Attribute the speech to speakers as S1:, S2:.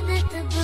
S1: that the